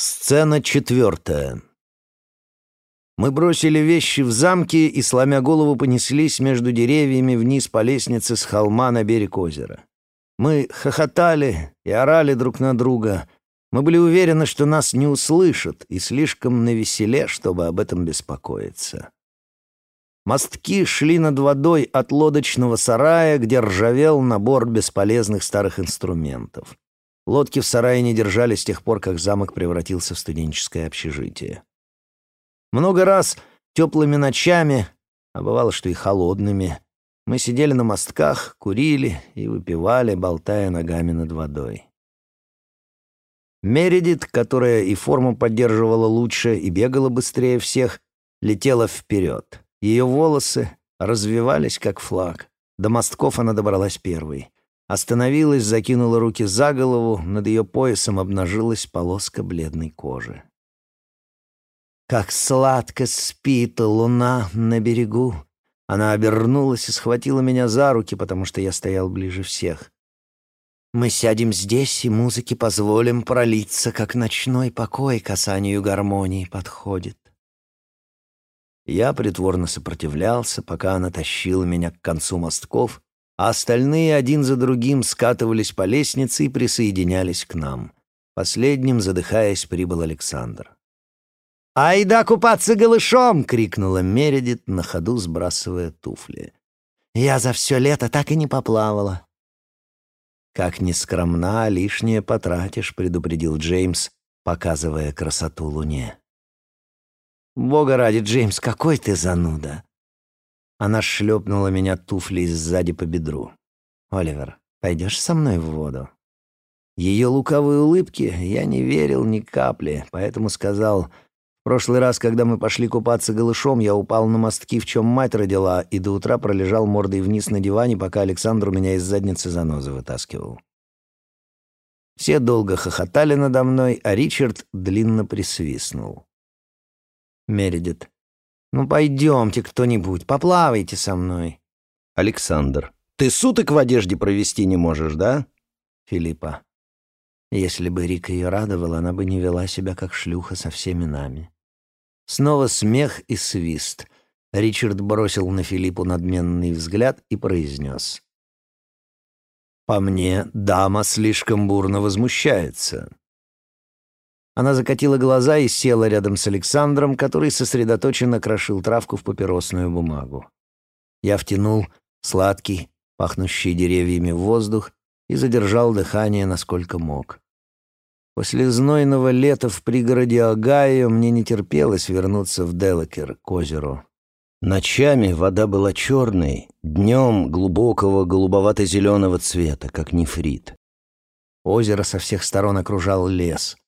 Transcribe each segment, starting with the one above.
Сцена четвертая. Мы бросили вещи в замке и, сломя голову, понеслись между деревьями вниз по лестнице с холма на берег озера. Мы хохотали и орали друг на друга. Мы были уверены, что нас не услышат, и слишком навеселе, чтобы об этом беспокоиться. Мостки шли над водой от лодочного сарая, где ржавел набор бесполезных старых инструментов. Лодки в сарае не держали с тех пор, как замок превратился в студенческое общежитие. Много раз теплыми ночами, а бывало, что и холодными, мы сидели на мостках, курили и выпивали, болтая ногами над водой. Мередит, которая и форму поддерживала лучше, и бегала быстрее всех, летела вперед. Ее волосы развивались, как флаг. До мостков она добралась первой. Остановилась, закинула руки за голову, над ее поясом обнажилась полоска бледной кожи. Как сладко спит луна на берегу. Она обернулась и схватила меня за руки, потому что я стоял ближе всех. Мы сядем здесь и музыке позволим пролиться, как ночной покой касанию гармонии подходит. Я притворно сопротивлялся, пока она тащила меня к концу мостков, а остальные один за другим скатывались по лестнице и присоединялись к нам. Последним, задыхаясь, прибыл Александр. «Айда купаться голышом!» — крикнула Мередит, на ходу сбрасывая туфли. «Я за все лето так и не поплавала». «Как ни скромна, лишнее потратишь», — предупредил Джеймс, показывая красоту луне. «Бога ради, Джеймс, какой ты зануда!» Она шлепнула меня туфлей сзади по бедру. «Оливер, пойдешь со мной в воду?» Ее луковой улыбке я не верил ни капли, поэтому сказал, «В прошлый раз, когда мы пошли купаться голышом, я упал на мостки, в чем мать родила, и до утра пролежал мордой вниз на диване, пока Александр у меня из задницы занозы вытаскивал». Все долго хохотали надо мной, а Ричард длинно присвистнул. Мередит. «Ну, пойдемте кто-нибудь, поплавайте со мной». Александр. «Ты суток в одежде провести не можешь, да?» Филиппа. Если бы Рика ее радовала, она бы не вела себя как шлюха со всеми нами. Снова смех и свист. Ричард бросил на Филиппу надменный взгляд и произнес. «По мне, дама слишком бурно возмущается. Она закатила глаза и села рядом с Александром, который сосредоточенно крошил травку в папиросную бумагу. Я втянул сладкий, пахнущий деревьями воздух и задержал дыхание, насколько мог. После знойного лета в пригороде Огайо мне не терпелось вернуться в Делакер, к озеру. Ночами вода была черной, днем глубокого голубовато-зеленого цвета, как нефрит. Озеро со всех сторон окружал лес —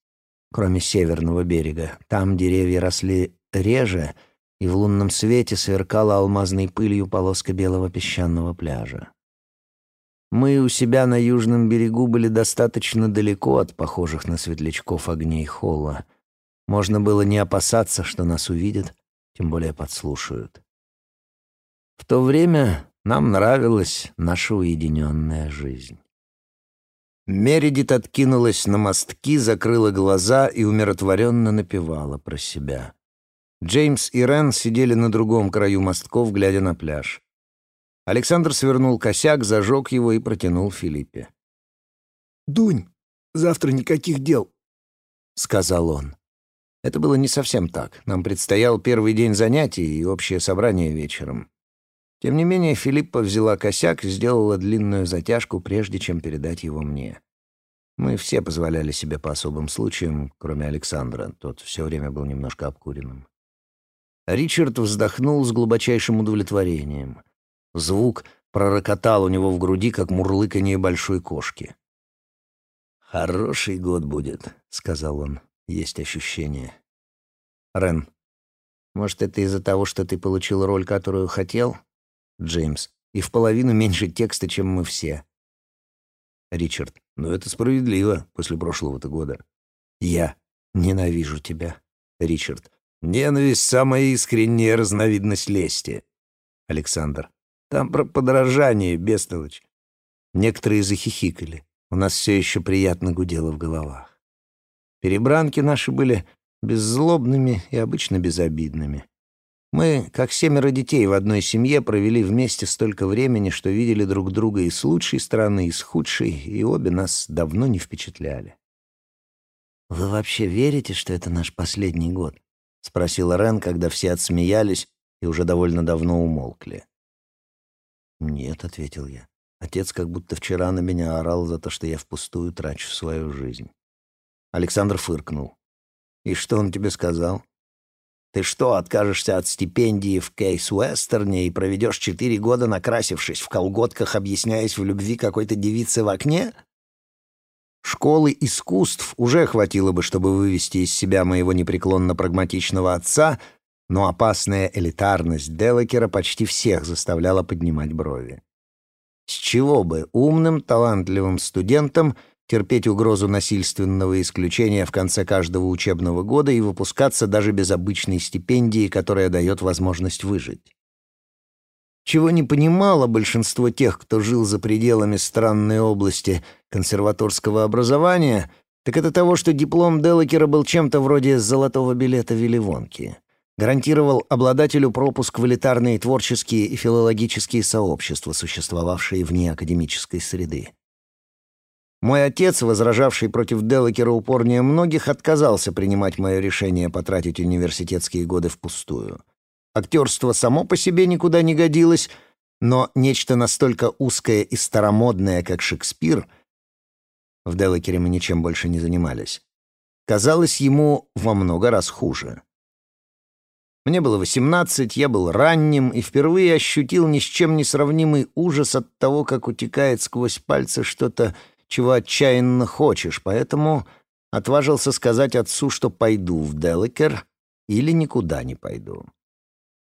кроме северного берега. Там деревья росли реже, и в лунном свете сверкала алмазной пылью полоска белого песчаного пляжа. Мы у себя на южном берегу были достаточно далеко от похожих на светлячков огней холла. Можно было не опасаться, что нас увидят, тем более подслушают. В то время нам нравилась наша уединенная жизнь. Мередит откинулась на мостки, закрыла глаза и умиротворенно напевала про себя. Джеймс и Рен сидели на другом краю мостков, глядя на пляж. Александр свернул косяк, зажег его и протянул Филиппе. «Дунь, завтра никаких дел», — сказал он. Это было не совсем так. Нам предстоял первый день занятий и общее собрание вечером. Тем не менее, Филиппа взяла косяк и сделала длинную затяжку, прежде чем передать его мне. Мы все позволяли себе по особым случаям, кроме Александра. Тот все время был немножко обкуренным. Ричард вздохнул с глубочайшим удовлетворением. Звук пророкотал у него в груди, как мурлыканье большой кошки. «Хороший год будет», — сказал он. «Есть ощущение». «Рен, может, это из-за того, что ты получил роль, которую хотел?» Джеймс. И в половину меньше текста, чем мы все. Ричард. Ну, это справедливо после прошлого-то года. Я ненавижу тебя. Ричард. Ненависть — самая искренняя разновидность лести. Александр. Там про подражание, бестолочь. Некоторые захихикали. У нас все еще приятно гудело в головах. Перебранки наши были беззлобными и обычно безобидными. Мы, как семеро детей в одной семье, провели вместе столько времени, что видели друг друга и с лучшей стороны, и с худшей, и обе нас давно не впечатляли. «Вы вообще верите, что это наш последний год?» — спросила Рен, когда все отсмеялись и уже довольно давно умолкли. «Нет», — ответил я. Отец как будто вчера на меня орал за то, что я впустую трачу свою жизнь. Александр фыркнул. «И что он тебе сказал?» Ты что, откажешься от стипендии в Кейс-Уэстерне и проведешь четыре года, накрасившись в колготках, объясняясь в любви какой-то девице в окне? Школы искусств уже хватило бы, чтобы вывести из себя моего непреклонно прагматичного отца, но опасная элитарность Делакера почти всех заставляла поднимать брови. С чего бы умным, талантливым студентам — терпеть угрозу насильственного исключения в конце каждого учебного года и выпускаться даже без обычной стипендии, которая дает возможность выжить. Чего не понимало большинство тех, кто жил за пределами странной области консерваторского образования, так это того, что диплом Делакера был чем-то вроде золотого билета Вилливонки. Гарантировал обладателю пропуск в элитарные творческие и филологические сообщества, существовавшие вне академической среды. Мой отец, возражавший против Делакера упорнее многих, отказался принимать мое решение потратить университетские годы впустую. Актерство само по себе никуда не годилось, но нечто настолько узкое и старомодное, как Шекспир, в Делакере мы ничем больше не занимались, казалось ему во много раз хуже. Мне было восемнадцать, я был ранним и впервые ощутил ни с чем не сравнимый ужас от того, как утекает сквозь пальцы что-то чего отчаянно хочешь, поэтому отважился сказать отцу, что пойду в Делакер или никуда не пойду.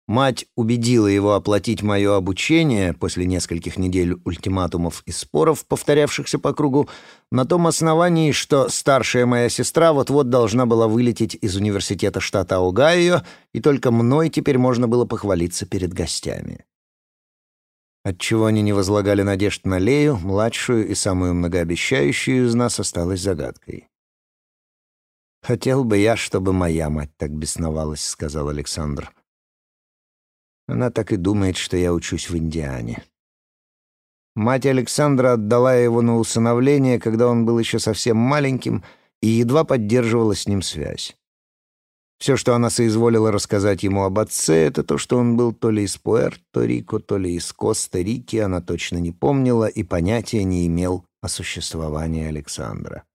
Мать убедила его оплатить мое обучение после нескольких недель ультиматумов и споров, повторявшихся по кругу, на том основании, что старшая моя сестра вот-вот должна была вылететь из университета штата Огайо, и только мной теперь можно было похвалиться перед гостями. Отчего они не возлагали надежд на Лею, младшую и самую многообещающую из нас, осталась загадкой. «Хотел бы я, чтобы моя мать так бесновалась», — сказал Александр. «Она так и думает, что я учусь в Индиане». Мать Александра отдала его на усыновление, когда он был еще совсем маленьким, и едва поддерживала с ним связь. Все, что она соизволила рассказать ему об отце, это то, что он был то ли из Пуэрто-Рико, то ли из Коста-Рики, она точно не помнила и понятия не имел о существовании Александра.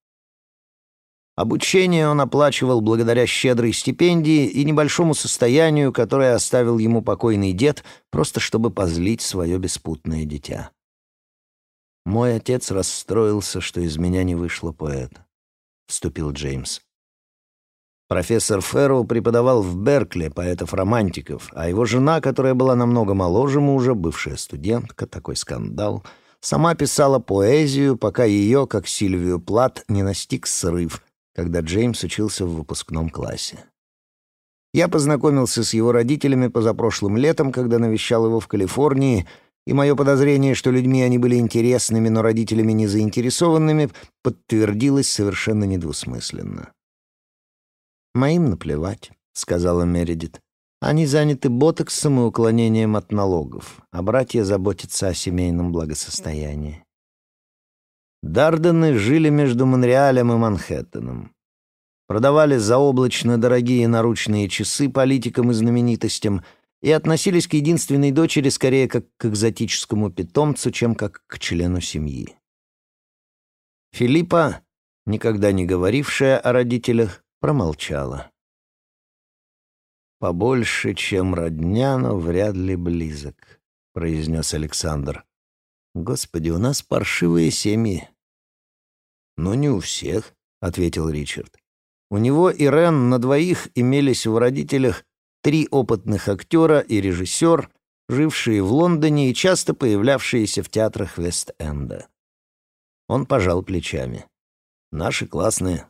Обучение он оплачивал благодаря щедрой стипендии и небольшому состоянию, которое оставил ему покойный дед, просто чтобы позлить свое беспутное дитя. «Мой отец расстроился, что из меня не вышло поэта», — вступил Джеймс. Профессор Ферроу преподавал в Беркли поэтов-романтиков, а его жена, которая была намного моложе мужа, бывшая студентка, такой скандал, сама писала поэзию, пока ее, как Сильвию Плат, не настиг срыв, когда Джеймс учился в выпускном классе. Я познакомился с его родителями позапрошлым летом, когда навещал его в Калифорнии, и мое подозрение, что людьми они были интересными, но родителями не заинтересованными, подтвердилось совершенно недвусмысленно. «Моим наплевать», — сказала Мередит. «Они заняты ботоксом и уклонением от налогов, а братья заботятся о семейном благосостоянии». Дардены жили между Монреалем и Манхэттеном. Продавали заоблачно дорогие наручные часы политикам и знаменитостям и относились к единственной дочери скорее как к экзотическому питомцу, чем как к члену семьи. Филиппа, никогда не говорившая о родителях, промолчала. «Побольше, чем родня, но вряд ли близок», — произнес Александр. «Господи, у нас паршивые семьи». «Но не у всех», — ответил Ричард. «У него и Рен на двоих имелись в родителях три опытных актера и режиссер, жившие в Лондоне и часто появлявшиеся в театрах Вест-Энда». Он пожал плечами. «Наши классные,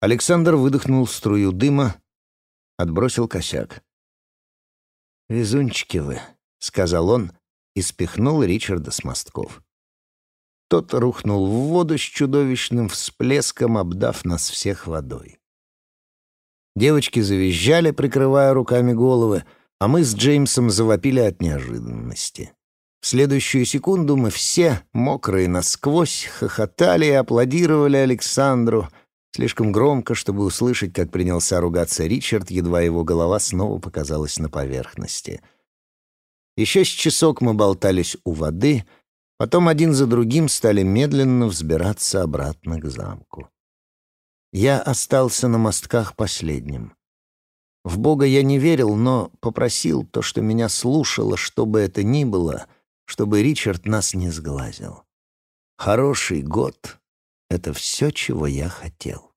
Александр выдохнул струю дыма, отбросил косяк. «Везунчики вы», — сказал он и спихнул Ричарда с мостков. тот рухнул в воду с чудовищным всплеском, обдав нас всех водой. Девочки завизжали, прикрывая руками головы, а мы с Джеймсом завопили от неожиданности. В следующую секунду мы все, мокрые насквозь, хохотали и аплодировали Александру, слишком громко, чтобы услышать, как принялся ругаться Ричард, едва его голова снова показалась на поверхности. Еще с часок мы болтались у воды, потом один за другим стали медленно взбираться обратно к замку. Я остался на мостках последним. В Бога я не верил, но попросил то, что меня слушало, что бы это ни было, чтобы Ричард нас не сглазил. Хороший год — это все, чего я хотел.